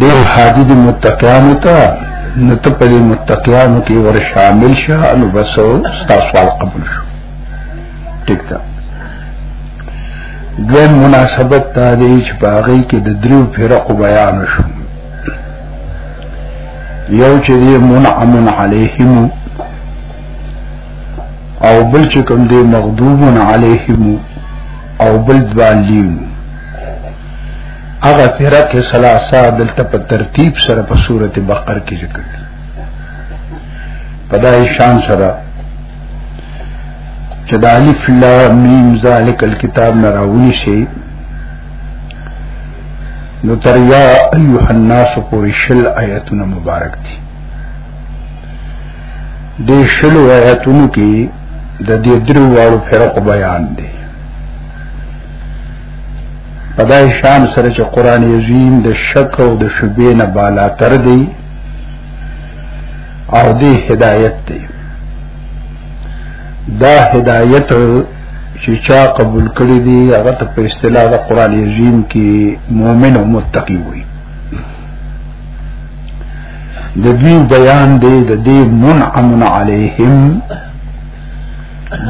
دې حاجی د متقیانو ته نو ته په دې متقیانو کې ور شامل شه نو بس تاسو سوال قبول شو ټیک ده دویم مناسبت دا دی چې په هغه کې د دریو فرقو بیان شو یو چې دی منعم علیهم او بل چې کوم دی مغضوب علیهم او بل ضالین هغه تیرا کې سلاسه دلته په ترتیب سره په سورته بقره کې ذکر دي پدای شان سره چې د الف لام میم ذالک الكتاب نه راونی شي نو تر یا ایها الناس پورې شل آیاتونه مبارک دي د شل آیاتونو کې د دې درو واړو فرق بیان دي پدای شان سره چې قران عظیم د شک او د شبې نه بالا تر دی او دی هدایت دی دا هدایت چې چا قبول کړی دی هغه ته په اصطلاح د قران عظیم کې مؤمن او متقی وي د دې بیان دی د دې منعم علیهم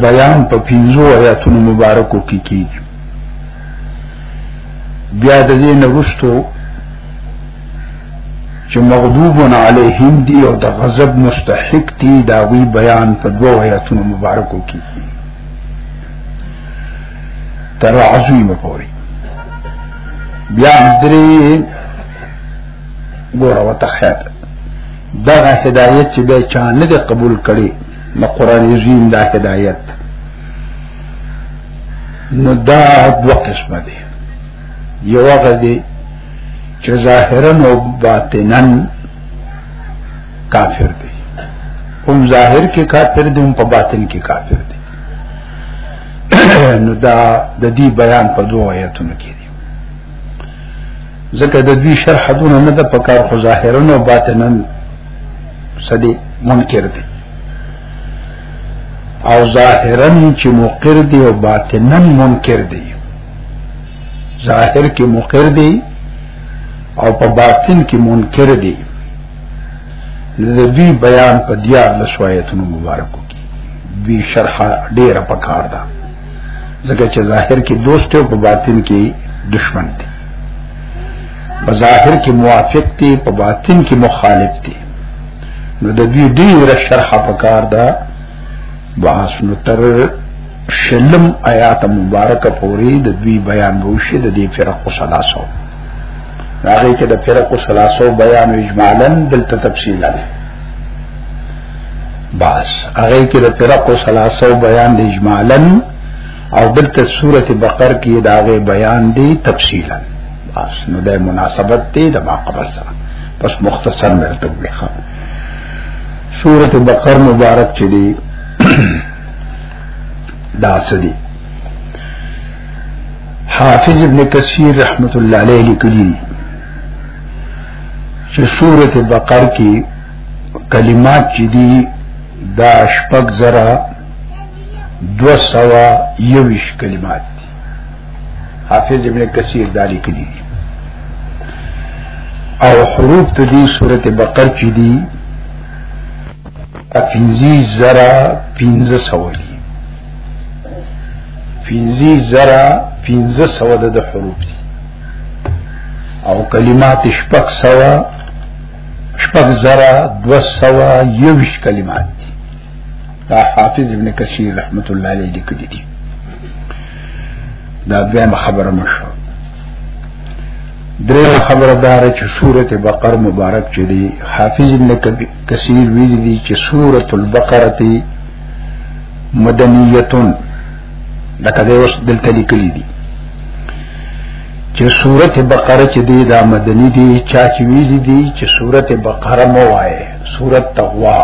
بیان په پینځو آیاتونو مبارکو کې کیږي بیا د دې نوښتو چې مغضوب علیهم دی او د غضب مستحق دی دا وی بیان په دوه آیاتونو مبارکو کې تر عظیمه پوری بیا درې ګوره وتخیات دغه هدایت چې به چا نه قبول کړي نو قران عظیم دا هدایت نو دا دوه قسمه دي یو هغه دي چې ظاهرا او باطنا کافر دي هم ظاهر کې کافر دي هم په باطن کې کافر دي نو دا د دې بیان په دوه آیاتونو کې ځکه د دوی شرح دون نه د پکار خو ظاهرا او باطنا سدي منکر دي او ظاهرا چې مقر دي او باطنا منکر دي ظاهر کې مقر دي او په باطن کې منکر دي د دوی بیان په دیار لسوایتونو مبارکو کې دوی شرح ډیره پکار ده ځکه چې ظاهر کې دوست او په باطن کې دشمن دی په ظاهر کې موافق دی په باطن کې مخالف دی نو د دې ډیره شرح پکار ده باس نو تر شلم آیات مبارک پوری د دوی بیان وشي د دې فرق سلاسو راغی کې د فرق سلاسو بیان اجمالا دلته تفصیلا دی بس هغه کې د فرق او ثلاثه بیان دی اجمالا او دلته سوره بقره کې دا غي بیان دی تفصیلا بس نو د مناسبت دی د ما قبل سره بس مختصر مرته وکړه سوره بقره مبارک چې دی دا سدي حافظ ابن کثیر رحمت الله علیه لیکلی چې سوره بقره کې کلمات چې دي دا شپږ زره دو سوا یوش کلمات دي حافظ ابن کثیر دا لیکلي دي او حروف ته دي سورته بقره چې دي پنځه زره پنځه سو دي پنځه زره پنځه سو د حروف دي او کلمات شپږ سو شپږ زره دوه سوه یوویشت کلمات دي دا حافظ ابن کثیر رحمت الله علیه لیکلي دي دا دویمه خبره مو شوه دریم خبره دار چې سورت بقر مبارک چې دی حافظ ابن کثیر ویل دي چې سورت البقره مدنیتون لکه دا اوس دلته لیکلي دي چې سورته بقره چې دی دا مدني دي چا چې ویل دي چې سورته بقره مو وایي سورته تقوا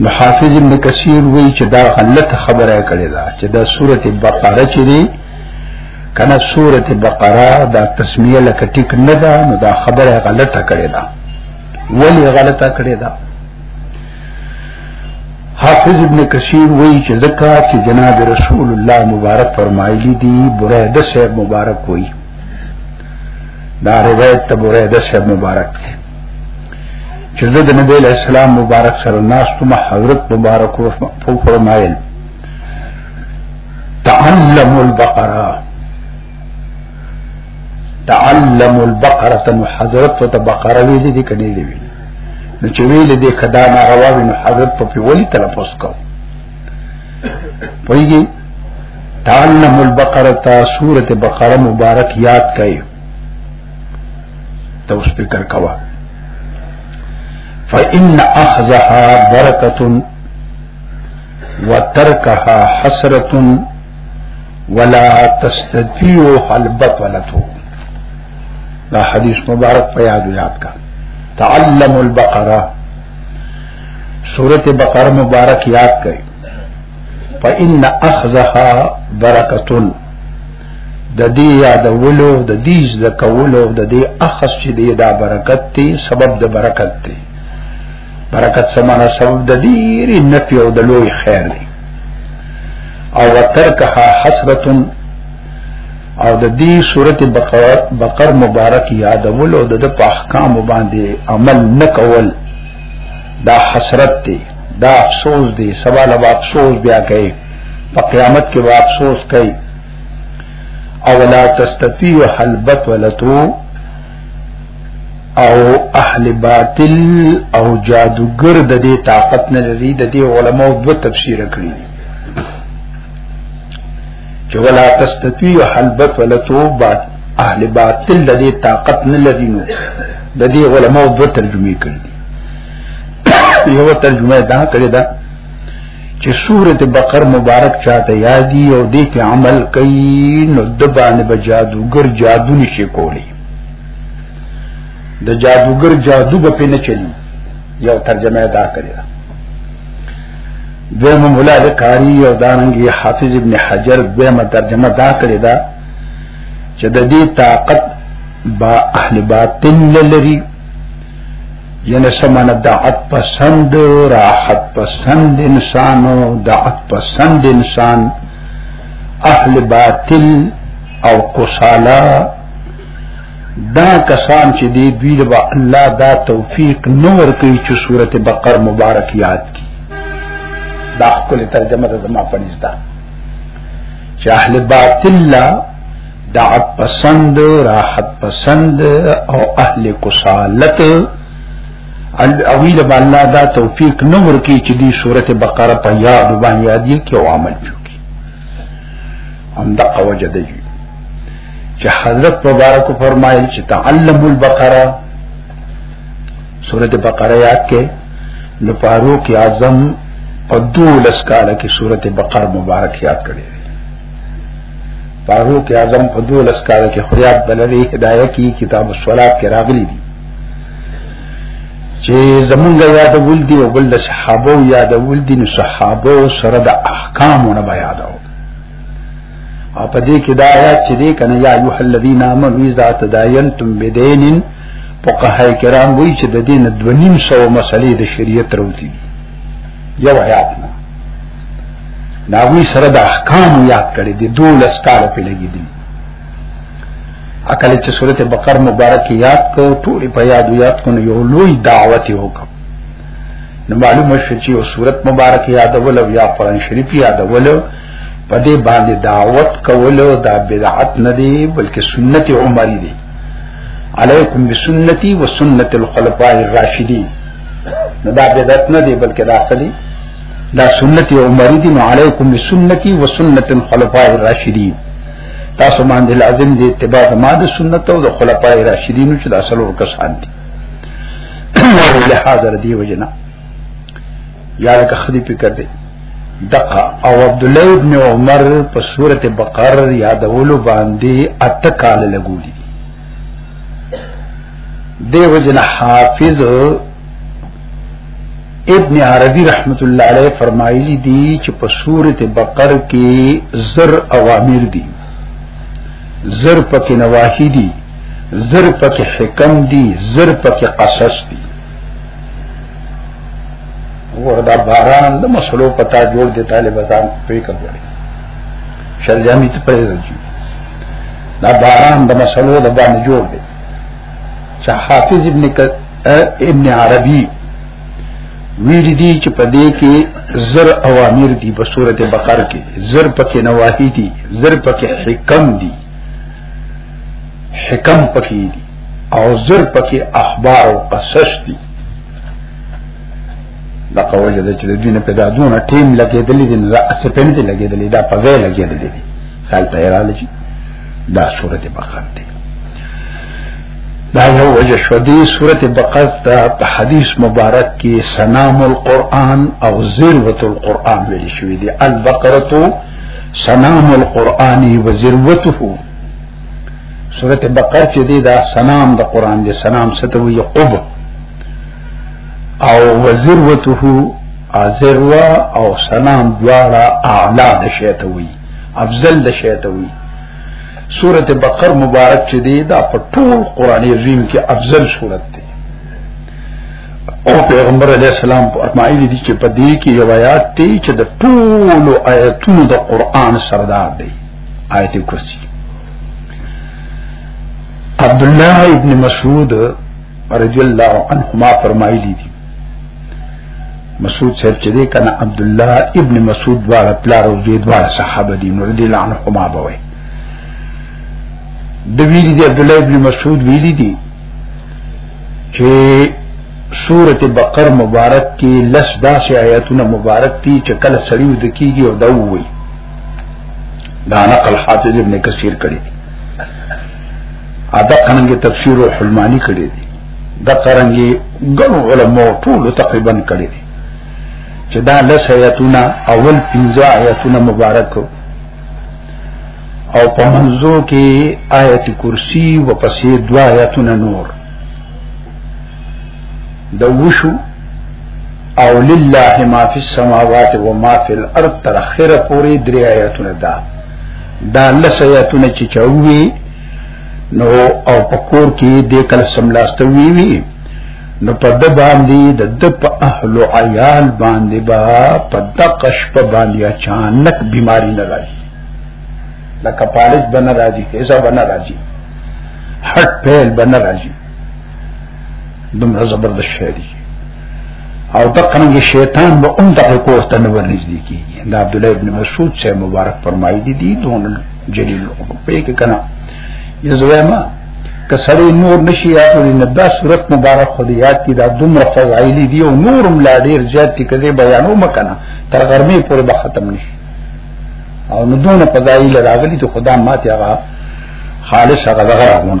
نو حافظ ابن کثیر وی چې دا غلط خبره کړې ده چې دا سورته بقره چې دی کنا سورته بقره دا تسمیه لکه ټیک نه ده نو دا خبره غلطه کړې ده ولی غلطه کړې ده حافظ ابن کثیر وایي چې ځکه چې جناب رسول الله مبارک فرمایلی دی بریده صاحب مبارک وایي دا روایت ته بریده صاحب مبارک دی چې زه د نبی له اسلام مبارک سره ناستم حضرت مبارک فرمایل تعلم البقره تعلم البقره نو حضرت ته بقره وی دي کني دی وی نو چې ویل دي کدا نه روا وی نو حضرت په پیولي تلفظ کو پویږي تعلم البقره تا سوره بقره مبارک یاد کړئ ته اوس فکر کوا فإن أخذها بركة وتركها حسرة ولا تستطيع البطلته دا حدیث مبارک په یاد یاد کا تعلم البقره سورت بقره مبارک یاد کړئ فإن أخذها برکة د دې یادولو د دې ذکولو د دې اخص چې دې دا برکت دی سبب د برکت دی برکت سمانا سبب د ډیر نفی او د لوی خیر دی او وترکها حسرت او د دې صورت بقر بقر مبارک یادول او د احکام باندې عمل نکول دا حسرت دی دا افسوس دی سوال اب افسوس بیا کوي په قیامت کې وا افسوس کوي او لا تستطيع حلبت ولتو او اهل باطل او جادوګر د دې طاقت نه لري د دې علماو دو تفسیر کړی چې ولا تستطيع حلبت ولا توبات اهل باطل د دې طاقت نه لري نو د دې علماو دو ترجمه کړی یو ترجمه دا کړی دا چې سورت بقر مبارک چاته یادی او دې په عمل کوي نو د باندې به جادوګر جادو نشي کولی د جادوګر جادو به پنه چلی یو ترجمه ادا کړی دویم مولا د کاری او دانګي حافظ ابن حجر دویمه ترجمه دا کړی دا چې د دې طاقت با اهل باطن لري یعنی سمانه دعت پسند راحت پسند انسان دعت پسند انسان اهل باطل او قصالا دا کسان چې دی دوی له الله دا توفیق نور کوي چې سورته بقره مبارک یاد کی دا خپل ترجمه ده زما پنځه چې اهل باطل دعت پسند راحت پسند او اهل کسالت اویل با الله دا توفیق نو ورکی چې دی سورته بقره په یاد باندې یادې کې او عمل وکړي هم دا اوجه دی چې حضرت مبارک فرمایل چې تعلم البقره سورته بقره یاد کې نو فاروق اعظم په دولس کال کې سورته بقره مبارک یاد کړي فاروق اعظم په دولس کال کې خیات بلوي هدايه کی کتاب الصلات کې راغلي دي چې زمونږ یاد ول دي او بل صحابه یاد ول دي نو صحابه سره د احکامونه بیان او او په دې کې دا آیات چې دې کنه یا ایه الذین آمنوا اذا تداینتم بدین فقهاء کرام وایي چې د دین د 200 مسلې د شریعت وروتي دي یو حیات نه ناوی سره د احکام یاد کړی دی دو لس کال په لګی دی اکل چې سورته بقره مبارک یاد کو ټول په یاد یاد کو یو لوی دعوت وکړ نو معلومه شو چې یو سورته مبارک یاد ول او یا قران شریف یاد ول په دې باندې دعوت کول او دا بدعت نه دی بلکې سنت عمری دی علیکم بسنتی و سنت الخلفاء الراشدین نو دا بدعت نه دی بلکې دا اصلي دا سنت عمری دی نو علیکم بسنتی و سنت الخلفاء الراشدین تاسو باندې لازم دی اتباع زما د سنت او د خلفاء الراشدین چې د اصل ور کسان دي له حاضر دی وجنا یا لکه خدي فکر دی دقا او عبد الله ابن عمر په سوره بقره یادولو باندې اته کال لګولي دیو جن حافظ ابن عربی رحمت الله علیه فرمایلی دی چې په سورته بقره کې زر اوامر دي زر پکې نواهی دي زر پکې حکم دي زر پکې قصص دي وردا باران د مسلو پتا جوړ دي طالبان پې کوي شل جامي ته پرې راځي دا باران د مسلو د باندې جوړ دی چې حافظ ابن ک... ابن عربي ویل دي چې په دې کې زر اوامر دي په سورته بقره کې زر پکې نواهی دي زر پکې حکم دي حکم پکې دي او زر پکې اخبار او قصص دي دا قوجه ده چې د دې نه پیدا دونه ټیم لګېدلې دي دا اسپن دي لګېدلې دا پځې لګېدلې دي خیال ته رااله چې دا سورته بقره ده دا یو وجه شو دې سورته بقره ته په حدیث مبارک کې سنام القرآن او ذروه القرآن ویل شوې دي البقره سنام القرآن و ذروته سورته بقره چې دا سنام د قرآن دي سنام ستوي قبه او وزروته ازروا او سلام دواړه اعلا د شیطوي افضل د شیطوي سوره بقره مبارک چې دی دا په ټول قران عظیم کې افضل سوره ده او پیغمبر علیہ السلام فرمایلی دي چې په دې کې یو آیات دی چې د ټول آیاتونو د قران سردار دی آیت کرسی عبد الله ابن مسعود رضی الله عنهما فرمایلی دي مسعود صاحب چې دی کنه عبد الله ابن مسعود والا پلار او زید والا صحابه دي نور دي لعنه هما بوي د ویلي دي عبد الله ابن مسعود ویلي دي چې سورته بقر مبارک کې لس داسې آیاتونه مبارک دي چې کله سړیو د کیږي او دا وایي دا نقل حافظ ابن کثیر کړی ادا قرنګي تفسیر او حلمانی کړی دی دا قرنګي ګڼو علماء ټول تقریبا کړی دی چې دا لس آیاتونه اول پنځه آیاتونه مبارک او په منځو کې آیت کرسی و پسې دوا آیاتونه نور د وشو او لله ما فی السماوات و ما فی الارض تر اخره پوری درې آیاتونه ده دا لسیاتونه چې چاوي نو او پکور کې د کله سملاسته وی وی نو په د باندې د د په اهل عیال باندې با په د قش په باندې اچانک بیماری نه راځي لکه پالج بن راځي هیزا بن راځي هټ پیل بن راځي دومره زبردست شی دی او دقنګ شیطان به اون دغه کور ته نه ورنږدې کیږي دا عبد الله ابن مسعود چې مبارک فرمایي دي دي دون جلیل په کې کنه یزویما کسړی نور نشي یاتوري نه دا صورت مبارک خو دی یاد کی دا دومره فضایل دي او نورم لا ډیر زیات کی کزه بیانو مکنه تر غرمه پورې به ختم نشي او نو دونه فضایل راغلي ته خدا ماته هغه خالص هغه غره مونږ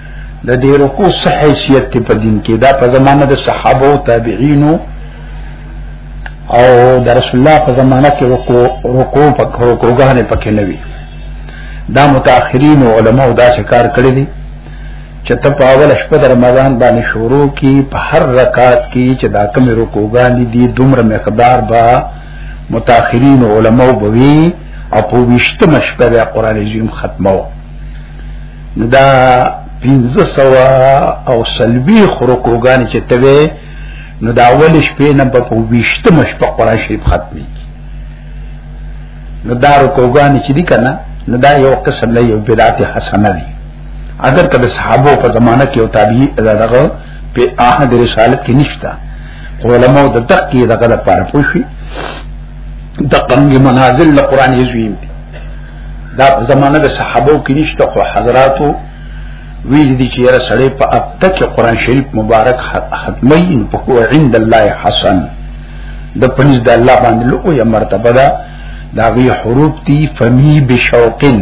د دې رکوع صح حیثیت ته په دین کې دا په زمانه د صحابه او تابعینو او د رسول الله په زمانه کې رکوع رکوع په رکوعګانې پکې نه وي دا متأخرین علماء دا شکار کړی دي چې ته په اول شپه د رمضان باندې شروع کی په هر رکعت کې چې دا کوم رکوعګانې دي دومره مقدار با متأخرین علماء بوي او په وشتمه شپه د قران عظیم ختمو دا پنځه سوا او سلوي خروکوګان چې توې نو دا اول شپې نه په ویشته مش په قرآن شریف ختمي نو دا رکوګان چې دي کنه نو دا یو قسم له یو بدعت حسنه دي اگر کله صحابه په زمانہ کې او تابعی دغه په احد رسالت کې نشتا علماء د دقیق کې دغه لپاره پوښي د قنګ منازل له قران یې زویم دي دا په زمانه د صحابه کې نشته خو حضراتو ویل دي چې یاره سړی په اپته کې قران شریف مبارک ختمي نو په هو عند الله حسن د پنځ د الله باندې لوی مرتبه ده دا غي حروف دي فمی بشوقن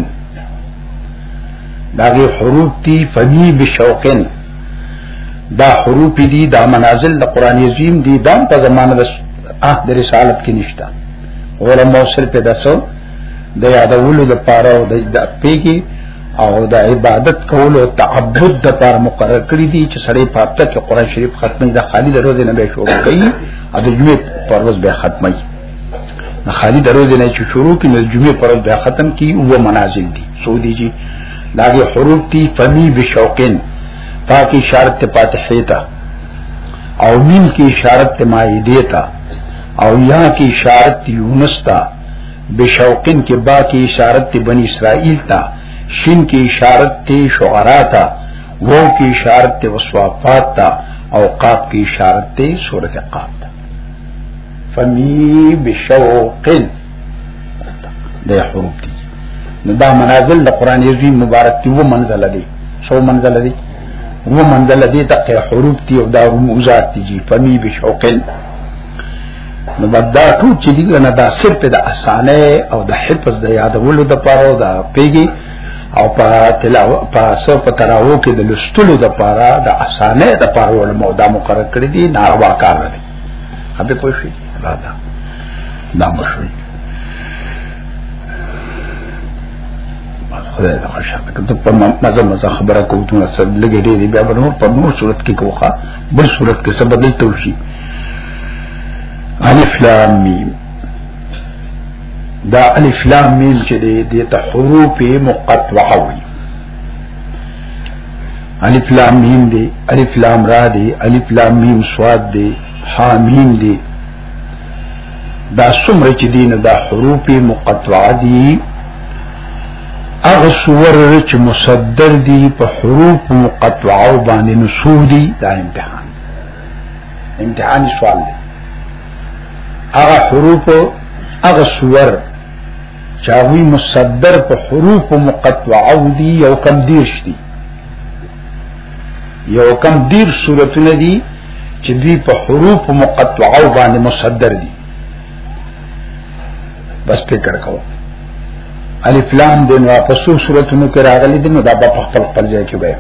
دا غي حروف دي فمی بشوقن دا حروف دي دا منازل د قران عظیم دي دا په زمانه د عهد رسالت کې نشته علماء سره پیدا سو د یادولو د پاره او د پیګي او د عبادت کولو او تعبد د پاره مقرر کړی دي چې سړی په هفته کې قران شریف ختمي د خالی د روزې نه به شروع کوي او د جمعې پر ورځ به ختمي د خالی د روزې نه چې شروع کړي د جمعې پر ورځ به ختم کی او منازل دي سعودي جی داغه حروف تی فمی بشوقین پاکی اشارت فاتحه تا او میم کی اشارت مائده تا او یا کی اشارت یونس تا بشوقن کې با کې اشارت ته بنی اسرائیل تا شین کې اشارت ته شعرا تا وو کې اشارت ته وصفات تا او قاف کې اشارت ته سورۃ قاف تا فمی بشوقن د حروف دي نو دا منازل د قران عظیم مبارک دی و منزل دی سو منزل دی و منزل دی تک حروف دی او دا موزات دی فمی بشوقن نو دا ټول چې دی نه دا صرف د اسانه او د حفظ د یادولو د پاره او د پیګي او په تلاو په سو په تراو کې د لستلو د پاره د اسانه د پاره ول مودا مقرر کړی دي ناروا کار نه دي هغه پوه شي دا دا دا مشوي خدای د خوشاله کړه په مزه مزه خبره کوم ته سره لګې دې بیا په نور په نور صورت کې کوخه بل صورت کې سبب دلته وشي الف لام میم دا الف لام میم چې دی د حروف مقطعه وي الف لام میم دی الف لام را دی الف لام میم صاد دی حا میم دی دا څومره چې دین دا حروف مقطعه دي اغه صور چې مصدر دي په حروف مقطعه باندې نسودي دا امتحان امتحاني سوال دی هغه حروف هغه سور چاوی مصدر په حروف مقطعه دي یو کم دیرش دي یو کم دیر صورتونه دي چې دوی په حروف مقطعه باندې مصدر دي بس فکر کوو الف لام د نو په څو صورتونو کې راغلي دي نو دا په خپل خپل ځای کې وایي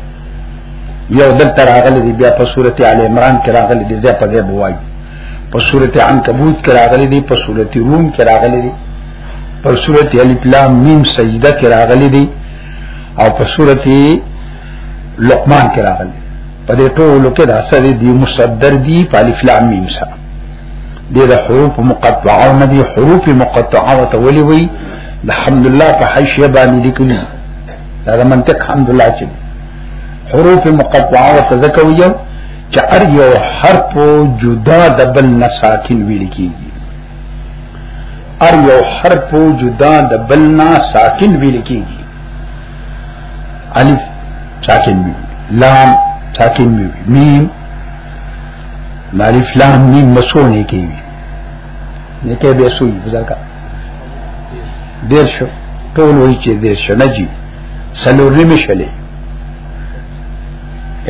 یو دلته راغلي دي بیا په سورته ال عمران کې راغلي دي ځکه په دې بوایي په سورته عنکبوت کې راغلي دي په سورته روم کې راغلي دي په سورته الف لام میم سجده کې راغلي دي او په سورته لقمان کې راغلي په دې ټولو کې دا سره دي مصدر دي په الف لام میم سره دې د حروف مقطعه نه دي حروف مقطعه ته ولي وي الحمد لله په حاشیه باندې لیکلي دا د منطق الحمد لله چې حروف مقطعه ته ځکه وي چې ار یو حرف جدا د بل نه ساکن ویل کیږي ار یو حرف جدا د بل نه ساکن ویل کیږي الف ساکن وی لام ساکن وی میم الف لام میم مسونه کیږي نه کې به سوی بزرګه دیر شو ټول وی چې دیر شو نه جی سلور نیمه شلې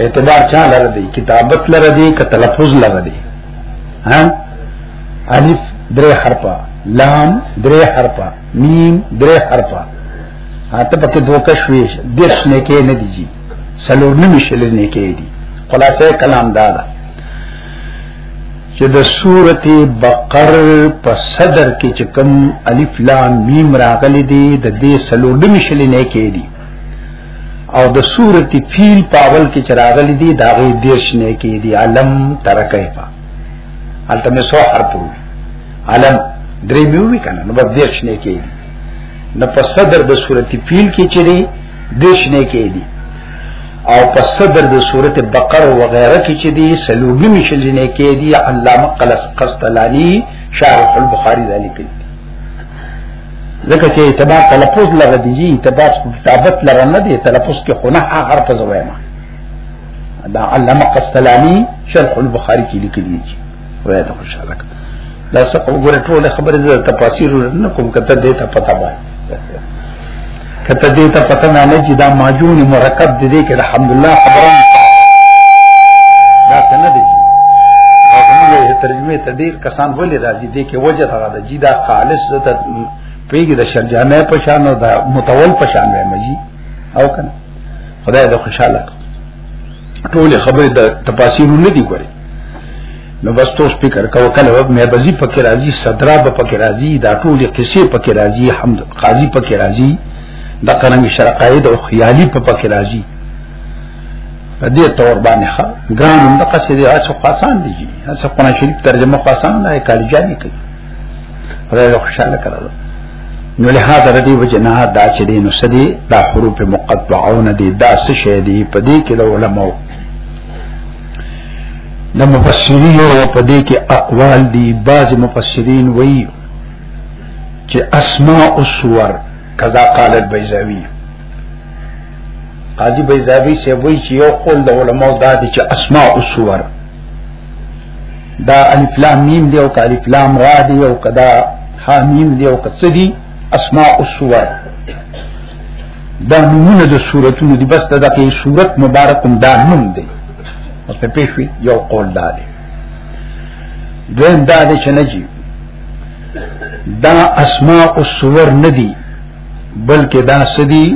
اعتبار چا لره دی کتابت لره دی ک تلفظ لره دی ها الف درې حرفه لام درې حرفه میم درې حرفه اته پکې دوه کښویش دیر شنه کې نه دیږي سلور نمی شلز نیکی دی خلاصه کلام دادا چې د سورت بقر په صدر کې چې کم الف لام میم راغلی دی د دې سلور نمی شلز نیکی دی او د سورت فیل پاول کې چې راغلی دی دا غي دیش نیکی دی علم ترکه پا البته مې سو حرف علم درې میوي کنه نو به دیش نیکی دی نو په صدر د سورت فیل کې چې دیش نه کې دي او په صدر د صورت بقره و غیره کې چې دي سلوګي مشل نه کې دي علامه قلس قسطلانی شارح البخاری ذالک ځکه چې اعتبار تلفظ لغه دي اعتبار کتابت لغه نه دي تلفظ کې خونه هغه په زویمه دا علامه قسطلانی شرح البخاری کې لیکلي دي وای ته خوشاله دا څه وګوره ټول خبرې زه تفاصیل نه کوم کته دې ته پتا وای کته دې ته پتا نه نه چې دا ماجون مرکب دې دې کې الحمدلله خبره دا څنګه دې زموږه ترجمه ته ډیر کسان ولې راځي دې کې وجه هغه د جی دا خالص ته پیګه د شرجامه په شان او د متول په شان وای مجي او کنه خدای دې خوشاله ټول خبره د تفاسیر نه دی ګوري نو بس تو سپیکر کا وکاله وب مې بزی پکې راځي صدرا به پکې راځي دا ټول قصې پکې راځي حمد قاضي پکې راځي د قرنګ شرقاید او خیالي په پکې راځي په دې تور باندې ښه ګران هم د قصې دي هڅه خاصان دي هڅه قرآن شریف ترجمه خاصان نه کالجاني کوي خدای خوشاله کړل نو له هغه ردی وجنه دا چې دین سدي دا حروف مقطعون دي دا څه شی دي په دې کې د علماء د مفسرین او په دې کې اقوال دي بعض مفسرین وایي چې اسماء الصور کذا قال البيزاوي قاضي بيزاوي سي وایي چې یو قول د علماء دا دي چې اسماء الصور دا الف لام میم دی او ک الف لام را دی او کدا حامیم دی او کڅ دی اسماء السور دا نمونه د سورتونو دی بس دغه سورت مبارکم دا نوم دی اوس په پیښوی یو قول دا دی دویم دا دی چې نجی دا اسماء السور ندی بلکې دا سدي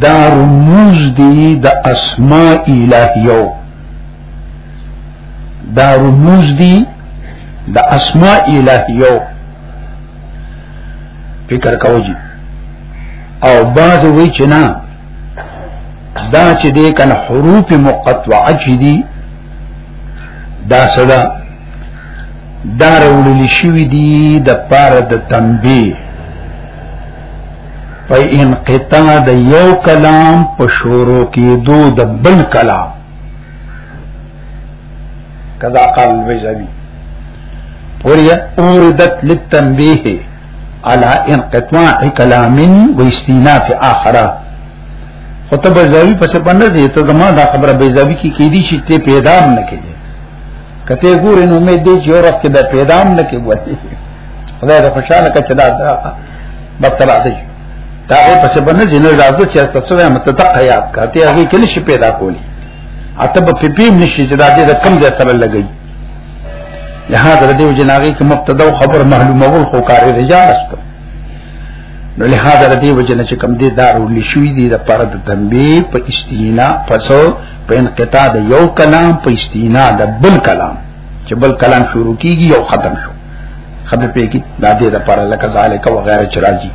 دا رموز دي د اسماء الهیو دا رموز دي د اسماء الهیو فکر کوجی او باز وی چې نه دا چې دې کنه حروف مقطعه چې دي دا صدا دا راوړل شوی دی د پاره د تنبیه په انقطاع د یو کلام په شروع کې دو د بل کلام کذا قال البيزبي وریا اوردت للتنبیه على انقطاع کلام و استیناف اخره خطب زاوی پس باندې ته زما دا خبره بیزاوی کی کیدی چې ته پیدا نه کیږي کته ګورې نو امید دی چې اورس کې د پیدام نه کې وایي خدای د خوشاله کچ دا بدتر راځي دا هغه پس باندې جن راځو چې تاسو یې متدقه یاد کاته هغه کله شي پیدا کولی اته په پپیم نشي چې دا دې د کم ځای سره لګي لہذا د دې جناغي کې مبتدا او خبر معلومه ول خو کار رجال است نو لہذا د دې وجنه چې کم دې دارو لشوي دي د پاره د تنبيه په استینا پسو په انقطاع د یو کلام په استینا د بل کلام چې بل کلام شروع کیږي او ختم شو خبر پیږي دا دې د پر لکه ذالک و غیره چراجی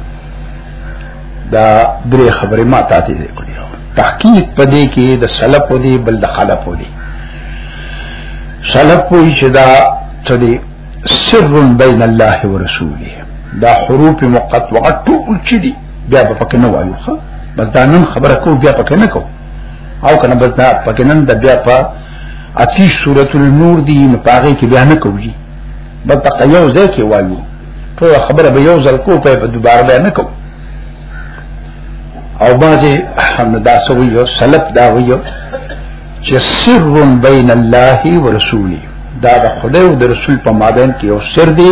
دا درې خبرې ما ته دې کړې تحقیق پدې کې د سلف او دې بل د خلف او دې سلف وی چې دا څه دې سر بین الله ورسوله دا حروف مقطعه ټول چې دي بیا په کې نه وایو بس دا نن خبره کو بیا په کې نه کو او کنه بس دا پکې نن د بیا په اتی سورۃ النور دی نه پاره کې بیا نه کوي بس په یو ځای کې وایو ټول خبره به یو ځل کو په دوباره بیا نه کو او بازي هم دا سوي یو سلف دا ویو چې سر بین الله ورسوله دا د خدای او د رسول په مابین کې یو سر دی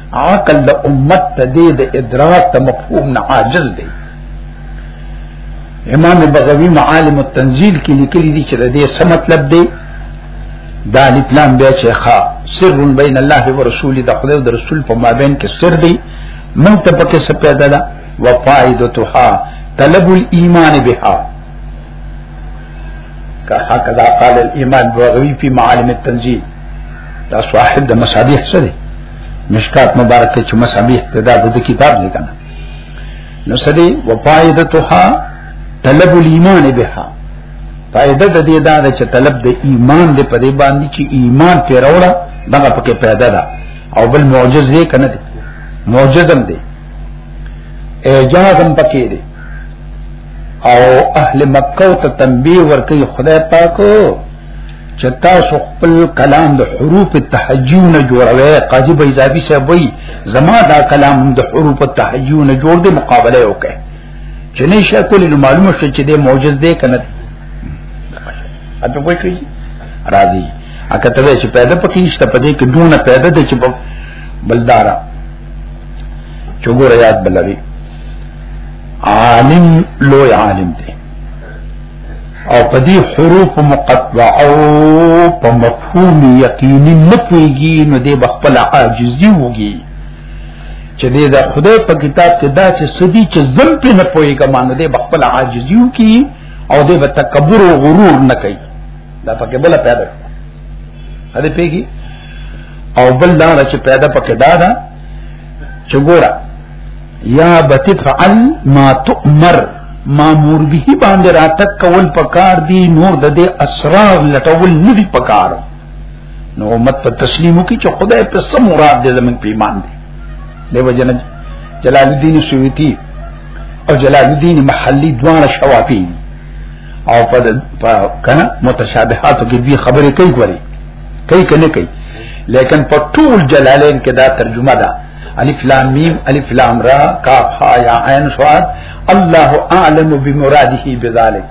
عقل د امت ته دی د ادراک د مفهوم نه عاجز دی امام بغوی معالم التنزیل کې لیکلي دي چې د دې څه مطلب دی دا لپلان بیا چې ښا سر بین الله و رسول د خدای او د رسول په مابین کې سر دی من ته پکې څه پیدا ده وفائدتها طلب الايمان بها كهكذا قال الإمام بغوي في معالم التنزيل دا صاحب د مصابيح سره مشکات مبارک چې مصابيح ته دا د کتاب دی کنه نو سدي وفائدتها طلب الايمان بها فائدہ د دې دا چې طلب د ایمان دې په دې باندې چې ایمان پیروړه دغه پکې پیدا ده او بل معجز دې کنه دې معجزم دې اعجازم پکې دې او اهل مکه ته تنبيه ورکړي خدای پاکو چې تاسو خپل کلام د حروف تهجیونه جوړوي قاضي بیزابي صاحب وایي زما دا کلام د حروف تهجیونه جوړ دی مقابله وکړي چې نه شي کولای نو معلومه شي چې د معجز دی کنه اته کوی شي راضي اګه ته چې پیدا پکې نشته پدې کې دونه پیدا د چې بلدارا چوغور یاد بلوي عالم لوی عالم دی او په دې حروف مقطعه او په مفهوم یقیني مپويږي نو دې بخپل عاجزي وږي چې دې دا خدای په کتاب کې دا چې سدي چې زم په نه پويګه مان دې بخپل عاجزي وږي او دې به تکبر او غرور نه کوي دا پکې بل پیدا هدي پیږي او بل دا چې پیدا پکې دا ده چې ګوره یا بتفعل ما تؤمر مامور به باندې راتک کول پکار دی نور د دې اسرار لټول نه دی پکار نو امت په تسلیمو کې چې خدای په سم مراد دې زمنګ په ایمان دی دیو جن جلال الدین سیوطی او جلال الدین محلی دوه شوافی او په کنه متشابهاتو کې دی خبرې کوي کوي کوي کنه کوي لیکن په ټول جلالین کې دا ترجمه ده الف لام میم الف لام را کاف ها یا عین صاد الله اعلم بمراده بذلک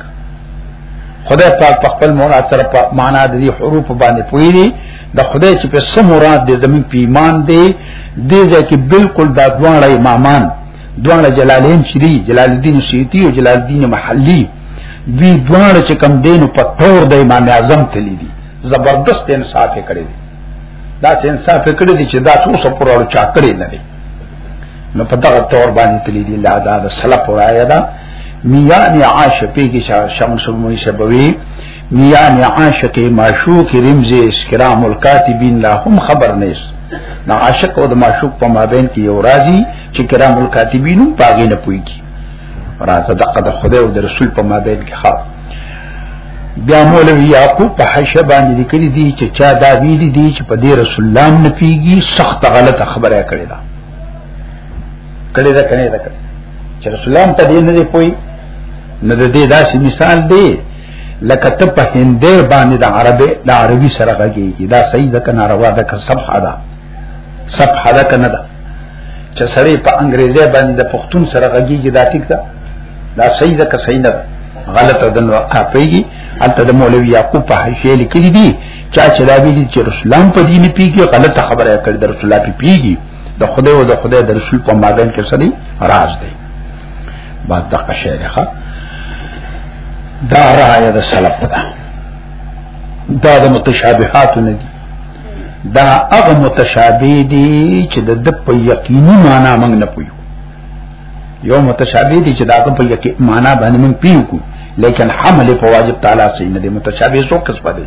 خدای پاک په خپل مراد سره په معنا د دې حروف باندې پوي دي د خدای چې په سم مراد دې زمين په ایمان دي دې ځکه بالکل دا دواړه امامان دواړه جلالین شری جلال الدین سیوطی او جلال الدین محلی دوی دواړه چې کم دینو په تور د امام اعظم تللی دي زبردست انصاف کړی دي دا انصاف کړی دی چې دا څو څو پرالو چا کړی نه دی نو په دغه تور باندې تللی دی لا دا د سلف رایا دا میان عاش پیږي شمن سمونی شبوی میان عاش کې معشوق رمز اسکرام الکاتبین لا هم خبر نیس نا عاشق او د معشوق په مابین کې یو راضی چې کرام الکاتبین هم پاګې نه پويږي راځه دغه د خدای او د رسول په مابین کې خاص بیا مولوی یعقوب په حشه باندې لیکلي دي چې چا دا ویلي دي چې په دې رسول الله نه پیږي سخت غلطه خبره کړې ده کړې ده کړې ده چې رسول الله ته دې نه دی پوي نه دې داسې مثال دی لکه ته په هندې باندې د عربي د عربي سره غږیږي دا صحیح ده کنه روا ده که صبح ده صفحه ده کنه ده چې سړی په انګریزي باندې د پښتون سره غږیږي دا ټیک ده دا صحیح ده که صحیح نه ده غلطه ده نو اپیږي انت د مولوی یعقوب په حاشیه لیکلي دي چا چې دا ویلي چې رسول الله په دې نه پیږي غلطه خبره کړې د رسول الله په پیږي د خدای او د خدای د رسول په مابین کې سړي راز دی بس دغه شی دی ښا دا رایه د سلف ده دا د متشابهات نه دي دا هغه متشابه دي چې د د په یقیني معنا موږ نه پوي یو متشابه دي چې دا په یقیني معنا باندې موږ پیو کو لیکن حمل په واجب تعالی سي نه دي متشابه څو قسمه دي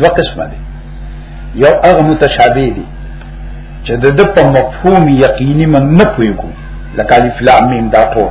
دوه قسمه دي یو هغه متشابه دي چې د د په مفهوم یقیني موږ نه پوي کو لکه الف لام میم دا ټول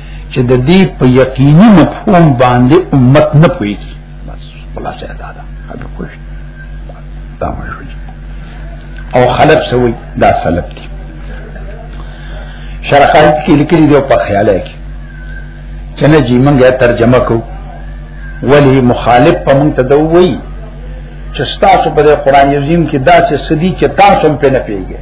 چې د دې په یقیني مفهوم باندې امت نه پوي بس خلاصه ده دا هغه کوی دا مشوي او خلف سوي دا سلف دي شرقایت کې لیکلي دی په خیال کې چې نه جی مونږه ترجمه کو ولی مخالف په مونږ ته دوی چې تاسو په قرآن عظیم کې داسې سدي چې تاسو هم په نه پیږئ